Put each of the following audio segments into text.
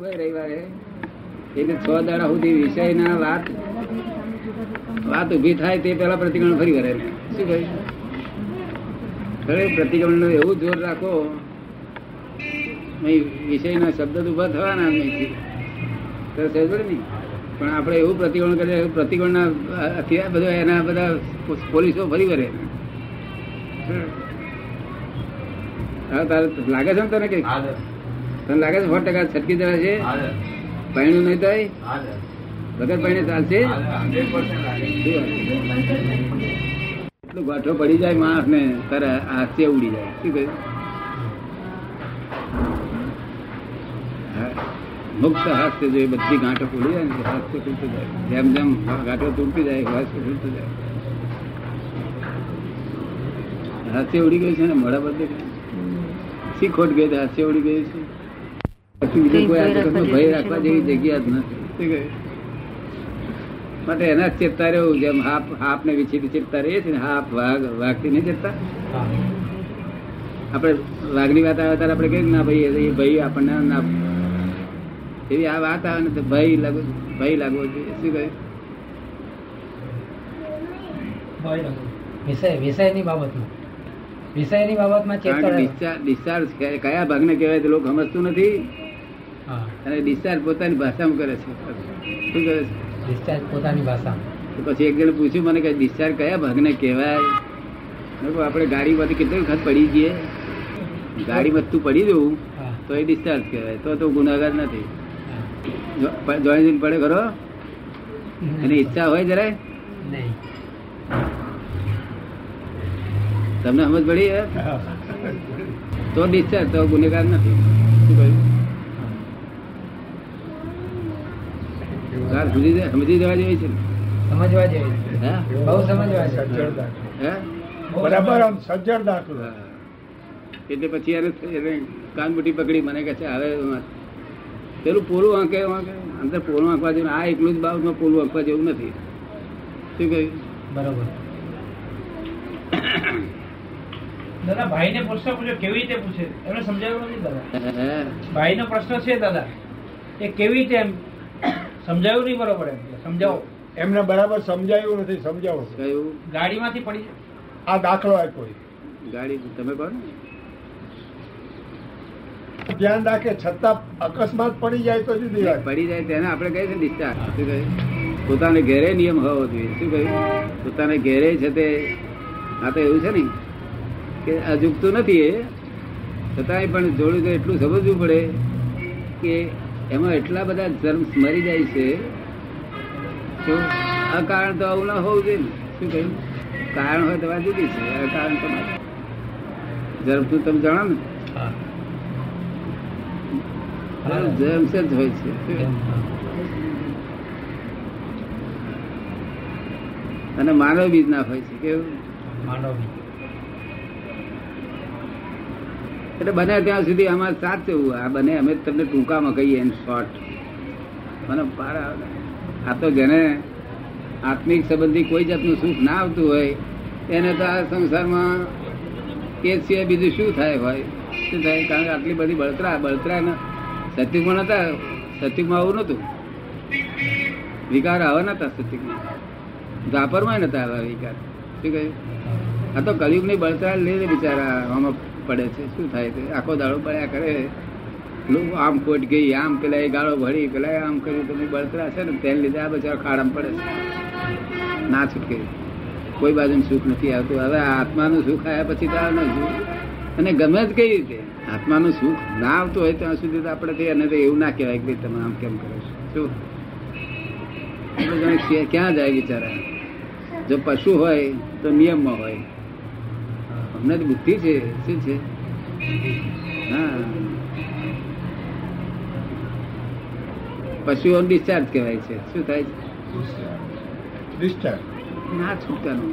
હોય રવિવારે એટલે છ દાડા સુધી વિષયના વાત વાત ઊભી થાય તે પેલા પ્રતિક્રમણ ફરી કરે શું કહ્યું પ્રતિક્રમણ એવું જોર રાખો, નહીં, વિષયના શબ્દ ઊભા થવાના નહીં તો સમજો ને? પણ આપણે એવું પ્રતિક્રમણ કરીએ પ્રતિક્રમણના અત્યારે બધા એના બધા પોલીસો ફરી કરે હા, તારે લાગે છે ને તને કે તને લાગે છે સો ટકા છટકી જવા છે? પાણી નહીં થાય? વગર પૈણે ચાલશે? એટલું ગાંઠો પડી જાય માણસ ને તારે હાસ્ય ઉડી જાય. શું કહ્યું. મુક્ત હાસ્ય જો બધી ગાંઠો પડી જાય ને હાસ્ય તૂટતું જાય. જેમ જેમ ગાંઠો તૂટતી જાય હાસ્ય તૂટતું જાય. હાસ્ય ઉડી ગયું છે ને મોડા બધે શી ખોટ ગઈ હાસ્ય ઉડી ગયું છે? પછી બીજું કોઈ આ ભય રાખવા જેવી જગ્યા જ નથી માટે એના ચેતતા રહેવું જેમ હાપ હાપ ને વિચિત ચેતતા રહીએ છીએ ને હાપ વાઘ વાઘથી નહીં ચેતતા. આપણે વાઘની વાત આવે ત્યારે આપણે કહીએ ના ભાઈ એ ભાઈ આપણને ના એવી આ વાત આવે ને તો ભય લાગુ ભય લાગવો જોઈએ. શું કહ્યું વિષય વિષયની બાબતમાં. વિષયની બાબતમાં ડિસ્ચાર્જ કયા ભાગને કહેવાય તો લોકો સમજતું નથી. અને ડિસ્ચાર્જ પોતાની ભાષામાં કરે છે. શું કરે છે? ડિસ્ચાર્જ પોતાની ભાષામાં. તો પછી એક જણ પૂછ્યું મને કે ડિસ્ચાર્જ કયા ભાગને કહેવાય? આપણે ગાડીમાંથી કેટલી વખત પડી જઈએ? ગાડીમાં તું પડી જવું તો એ ડિસ્ચાર્જ કહેવાય. તો તો ગુનાગાર નથી. જોઈન પડે ખરો? એની ઈચ્છા હોય જરાય? તમને સમજ પડી? તો ડિસ્ચાર્જ તો ગુનેગાર નથી. શું કહ્યું? સમજી જાય- સમજી જવા જેવી છે સમજવા જેવી છે. બહુ સમજવા સજ્જડતા સજ્જડ હે? બરાબર આમ સજ્જડ દાખલો. એટલે પછી એને કાનબુટી પકડી મને કહે છે હવે પેલું પોલું આંકે આંકે અંદર પોલું આંકવા જેવું આ એકલું જ બાબતમાં પોલું આંકવા જેવું નથી. શું કહ્યું? બરાબર. દાદા ભાઈ ને પ્રશ્ન પૂછ્યો કેવી રીતે પૂછે? એમને સમજાવ્યું નથી દાદા. ભાઈ નો પ્રશ્ન છે દાદા એ કેવી રીતે એમ સમજાવ્યું નહીં બરોબર એમ? સમજાવો. એમને બરાબર સમજાયું નથી સમજાવો. કયું ગાડીમાંથી પડી આ દાખલો આપ્યો છે. ગાડી તમે કહો ને. ધ્યાન રાખે છતાં અકસ્માત પડી જાય તો જુદી વાત પડી જાય તેને આપણે કહીએ છીએ ડિસ્ચાર્જ શું કહ્યું? પોતાને ઘેરે નિયમ હોવો જોઈએ. શું કહ્યું? પોતાને ઘેરે છે તે આ તો એવું છે ને કે અજુકતું નથી એ. છતાંય પણ જોડું તો એટલું સમજવું પડે કે એમાં એટલા બધા જર્મ્સ મરી જાય છે શું આ કારણ તો આવું ના હોવું જોઈએ ને. શું કહ્યું? કારણ હોય તો જુદી છે આ કારણ તો જર્મ તું તમે જાણો ને? હા. જન્મ જ હોય છે. અને માનવ બીજ ના હોય છે કેવું? માનવી એટલે બને ત્યાં સુધી અમારે સાથ એવું આ બને, અમે તમને ટૂંકામાં કહીએ એન શોર્ટ મને પાર. આ તો જેને આત્મિક સંબંધી કોઈ જાતનું સુખ ના આવતું હોય, એને તો આ સંસારમાં એ સિવાય બીજું શું થાય હોય? શું થાય? કારણ કે આટલી બધી બળતરા બળતરા સત્યુગમાં નતા સત્યુગમાં આવું નતું વિકાર આવા નતા સત્યુગમાં દ્વાપરમાં નતા આવા વિકાર. શું કહ્યું? આ તો કલયુગની બળતરા લઈને બિચારા, આમાં પડે છે. શું થાય છે? આખો દાડો પડ્યા કરે. આમ ખોટ ગઈ, આમ પેલા એ ગાળો ભરી પેલા આમ કર્યું તમે બળતરા છે ને? તેને લીધે, આ બચારા ખાડામાં પડે છે. ના છૂટકે. કોઈ બાજુ સુખ નથી આવતું. હવે આત્માનું સુખ આવ્યા પછી તો નથી અને ગમે જ કઈ રીતે આત્માનું સુખ ના આવતું હોય ત્યાં સુધી તો આપણે અને તો એવું ના કહેવાય કે તમે આમ કેમ કરો છો. શું? ક્યાં જાય બિચારા? જો પશુ હોય, તો નિયમમાં હોય. અમને તો બુદ્ધિ છે શું છે? હા. પશુઓ ડિસ્ચાર્જ કહેવાય છે. શું થાય છે? ડિસ્ચાર્જ ના છૂટકાનું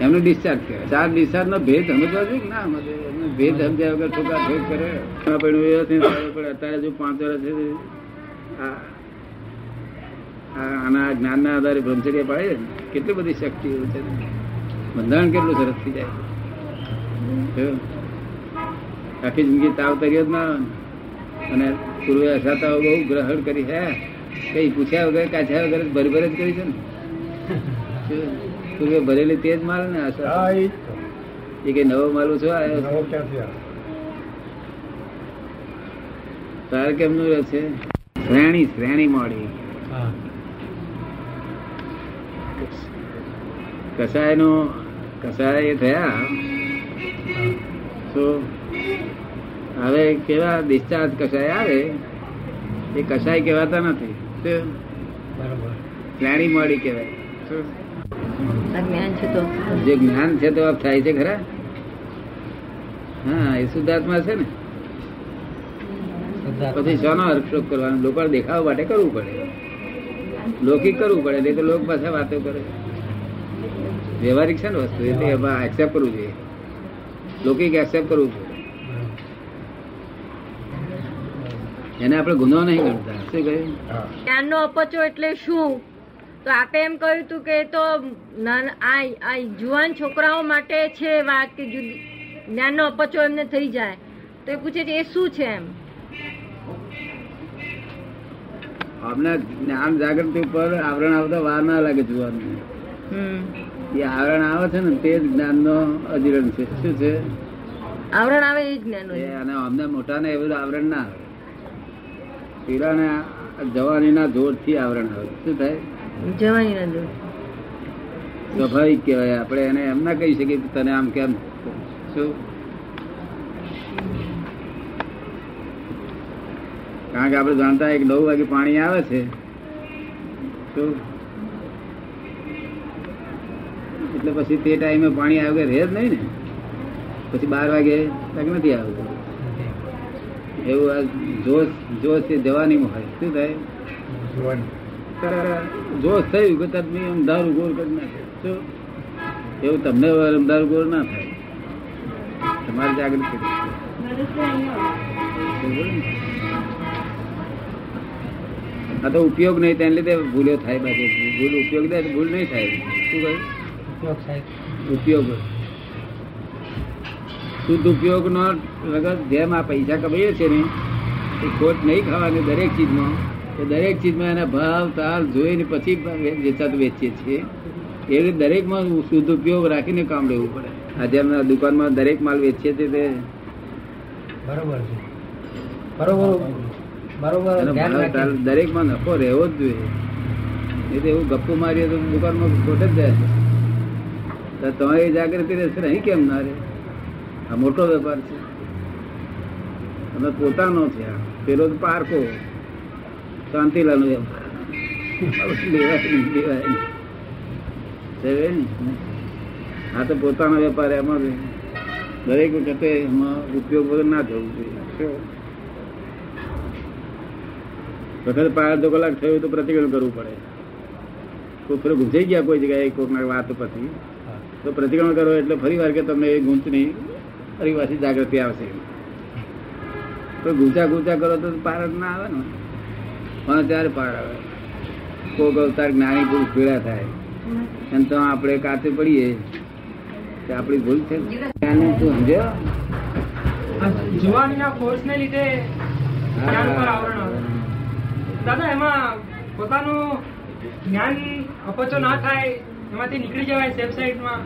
એમનું ડિસ્ચાર્જ કહેવાય. ચાર ડિસ્ચાર્જ નો ભેદ સમજવા જોઈએ ના એમનો ભેદ સમજ્યા વગર ઠોકા ઠોક કરે. પણ અત્યારે જો પાંચ વર્ષ છે આના જ્ઞાનના આધારે બ્રહ્મચર્ય પાડે ને, કેટલી બધી શક્તિઓ છે. બંધારણ કેટલું સરસ થઈ જાય. આખી જિંદગી તાવ તર્યો જ ના અને પૂર્વે અસાતાઓ બહુ ગ્રહણ કરી હે. કઈ પૂછ્યા વગર કાછ્યા વગર ભરભર જ કરી છે ને. પૂર્વે ભરેલી તે જ માલ ને આશા. એ કઈ નવો માલ ઓછો આવ્યો? તારે કેમનું રહે છે? શ્રેણી શ્રેણી મોડી. હા કસાય નો કસાય એ થયા તો હવે કેવા ડિસ્ચાર્જ કસાય આવે એ કસાય કહેવાતા નથી? મળી શ્રેણી મોડી કહેવાય શું? આ જ્ઞાન છે તો જે જ્ઞાન છે તો આપ થાય છે ખરા હા એ શુદ્ધાત્મા છે ને. પછી શાનો હર્ષોક કરવાનો લોકો દેખાવા માટે કરવું પડે લૌકિક કરવું પડે નહીં તો લોક પાસે વાતો કરે. વ્યવહારિક છે ને વસ્તુ એટલે એમાં એક્સેપ્ટ કરવું જોઈએ. લૌકિક એક્સેપ્ટ કરવું જોઈએ. એને આપણે ગુનો નહીં ગણતા. શું કહ્યું? જ્ઞાનનો અપચો એટલે શું? તો આપે એમ કહ્યું હતું કે એ તો આ આ જુવાન છોકરાઓ માટે છે વાત કે જુદી જ્ઞાનનો અપચો એમને થઈ જાય. તો એ પૂછે છે એ શું છે એમ? અમને જ્ઞાન જાગૃતિ ઉપર આવરણ આવતા વાર ના લાગે જોવાનું. હમ. એ આવરણ આવે છે ને તે જ જ્ઞાનનો અધિરણ છે. શું છે? આવરણ આવે એ જ્ઞાન અને અમને મોટા ને એવું આવરણ ના આવે. પીરાને જવાની ના જોરથી આવરણ આવે. શું થાય? જવાની ના જોર સ્વાભાવિક કહેવાય. આપણે એને એમ ના કહી શકીએ તને આમ કેમ? શું? કારણ કે આપણે જાણતા એક નવ વાગે પાણી આવે છે. શું એટલે પછી તે ટાઈમે પાણી આવે રહે જ નહીં ને. પછી બાર વાગે તક નથી આવતું. એવું આ જોશ જોશ એ જવાની હોય. શું થાય? જોશ થયું કે તમે અમદાવાદ ગોળ કરી નાખે શું? એવું તમને અમદાવાદ ગોળ ના થાય. તમારે જાગૃત કરવું. આ તો ઉપયોગ નહીં તેને લીધે ભૂલો થાય બાકી. ભૂલ ઉપયોગ થાય તો ભૂલ નહીં થાય. શું કહ્યું? ઉપયોગ સાહેબ ઉપયોગ. શુદ્ધ ઉપયોગ નો વગર જેમ આ પૈસા કમાઈએ છે ને એ ખોટ નહીં ખાવાની દરેક ચીજમાં. તો દરેક ચીજમાં એના ભાવ તાલ જોઈને પછી વેચાતું વેચીએ છીએ. એવી રીતે દરેકમાં શુદ્ધ ઉપયોગ રાખીને કામ લેવું પડે. આજે અમે દુકાનમાં દરેક માલ વેચીએ છીએ તે બરોબર છે. બરોબર. બરોબર રાખીને દરેકમાં નફો રહેવો જ જોઈએ. એટલે એવું ગપ્પુ મારીએ તો દુકાનમાં ખોટ જ જાય તો તમારી જાગૃતિ રહેશે અહીં કેમ ના રહે? આ મોટો વેપાર છે. અમે પોતાનો છે આ. પેલો તો પારકો. શાંતિલાલ વેપાર? આ તો પોતાનો વેપાર એમાં દરેક વખતે એમાં ઉપયોગ વગર ના થવું જોઈએ? વખત પાંચ અડધો કલાક થયો તો પ્રતિક્રમણ કરવું પડે. કોઈ ફરી ઘૂંસાઈ ગયા કોઈ જગ્યાએ કોઈક વાત પછી તો પ્રતિક્રમણ કરો એટલે ફરી વાર કે તમને એ ગૂંચ નહીં ફરી પાછી જાગૃતિ આવશે. તો ગૂંચા ગૂંચા કરો તો પાર જ ના આવે ને. પણ ત્યારે પાર આવે. કોક અવતાર જ્ઞાની પુરુષ ભેળા થાય. એમ તો આપણે કાચે પડીએ. કે આપણી ભૂલ છે. જ્ઞાનનું તું સમજ્યો? જુવાનીના કોર્સને લીધે દાદા, એમાં પોતાનું જ્ઞાન અપચો ના થાય, એમાંથી નીકળી જવાય સેફ સાઈડમાં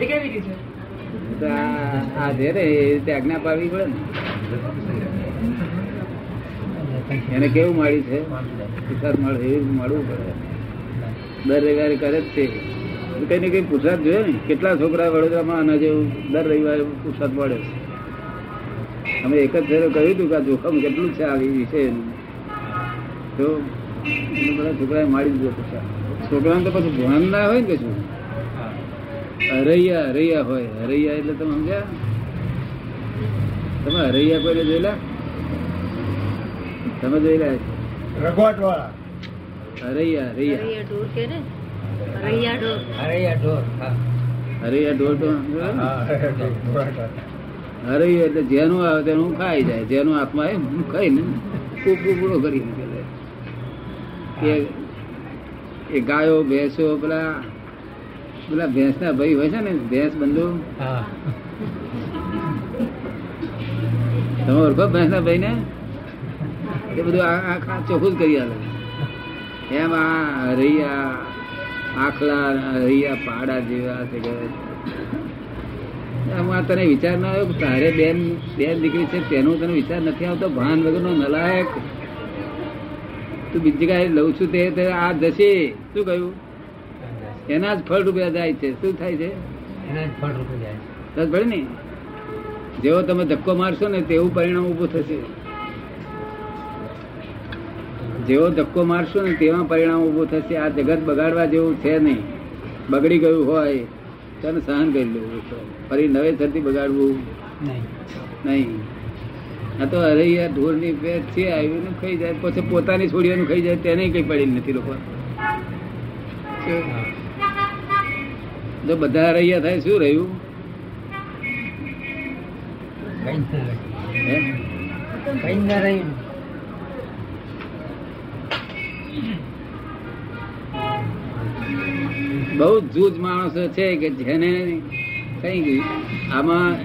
એ કેવી રીતે? તો દર રવિવારે કરે જ કઈ ને કઈ પુરસાદ ને. કેટલા છોકરા વડોદરામાં આના જેવું દર રવિવારે પુરસાદ મળે અમે એક જ ફેરો કહ્યું હતું કે જોખમ કેટલું છે આ વિષયનું તો બધા છોકરાએ મારી દીધો પુરસાદ છોકરાને તો પછી ભણ ના હોય ને કશું. હરૈયા હરૈયા હોય. હરૈયા એટલે તમે સમજ્યા? તમે હરૈયા કોઈને જોયેલા? તમે જોયેલા રઘવાટ વાળા હરૈયા હરૈયા. રૈયા ઢોર કે ને? રૈયા ઢોર. અરે ઢોર હા. હરૈયા ઢોર તો જોયા ને? હા, રઘવાટ વાળા. હરૈયું એટલે જેનું આવે તેનું ખાઈ જાય. જેનું આત્મા એ હું ખાઈને કૂકુ પૂરો કરી મૂકે કે એ ગાયો ભેંસો પેલા પેલા ભેંસના ભાઈ હોય છે ને ભેંસ બંધુ. હા. તમે ઓળખો ભેંસના ભાઈ ને એ બધું આ ચોખ્ખું જ કરી આલે. એમ આ હરૈયા આખલા હરૈયા પાડા જેવા છે આ તને વિચાર ના આવ્યો કે તારે બેન બેન દીકરી છે તેનો તને વિચાર નથી આવતો ભાન વગરનો નલાયક તું બીજી જગ્યાએ લઉં છું તે આ જશે. શું કહ્યું? એના જ ફળ રૂપિયા જાય છે. શું થાય છે? એના જ ફળ રૂપિયા જાય છે. ભલે ને? જેવો તમે ધક્કો મારશો ને તેવું પરિણામ ઉભું થશે. જેવો ધક્કો મારશો ને તેવા પરિણામ ઊભું થશે. આ જગત બગાડવા જેવું છે નહીં. બગડી ગયું હોય તને સહન કરી લેવું ફરી નવેસરથી બગાડવું નહીં. નહીં. આ તો હરૈયા ઢોરની પેટ છે આવ્યું ને ખાઈ જાય પછી પોતાની છોડીઓનું ખાઈ જાય તેને કઈ પડી નથી લોકો. જો બધા રહ્યા થાય શું રહ્યું? બહુ જૂજ માણસો છે કે જેને કઈ આમાં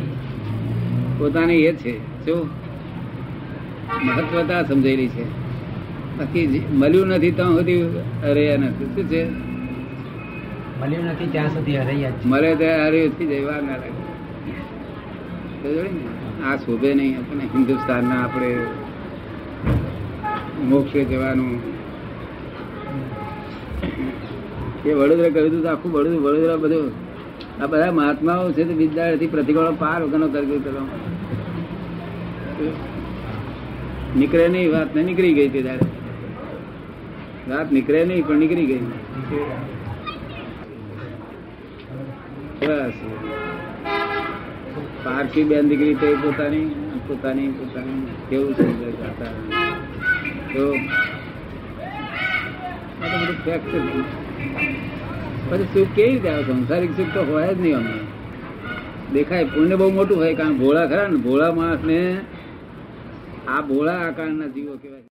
પોતાની એ છે શું? મહત્વતા સમજેલી છે. બાકી મળ્યું નથી ત્યાં સુધી અરૈયા નથી. શું છે? મળ્યું નથી ત્યાં સુધી અરૈયા મળે ત્યાં હાર્યું થઈ જાય વાર ના લાગે. આ શોભે નહીં. આપણે હિન્દુસ્તાનના આપણે મોક્ષે જવાનું. એ વડોદરા કહ્યું હતું આખું વડોદરા વડોદરા બધું આ બધા મહાત્માઓ છે તો વિદ્યાર્થી પ્રતિકોળો પાર વગરનો કર્યું. કરો નીકળે નહીં, વાત ને નીકળી ગઈ તે ત્યારે. વાત નીકળે નહીં, પણ નીકળી ગઈ. બસ. પારસી બેન દીકરી તે પોતાની પોતાની પોતાની કેવું છે તો. પછી સુખ કેવી રીતે આવે? સંસારિક સુખ તો હોય જ નહીં અમને દેખાય, પુણ્ય બહુ મોટું હોય, કારણ ભોળા ખરા ને ભોળા માણસ ને આ ભોળા આકારના જીવો કહેવાય.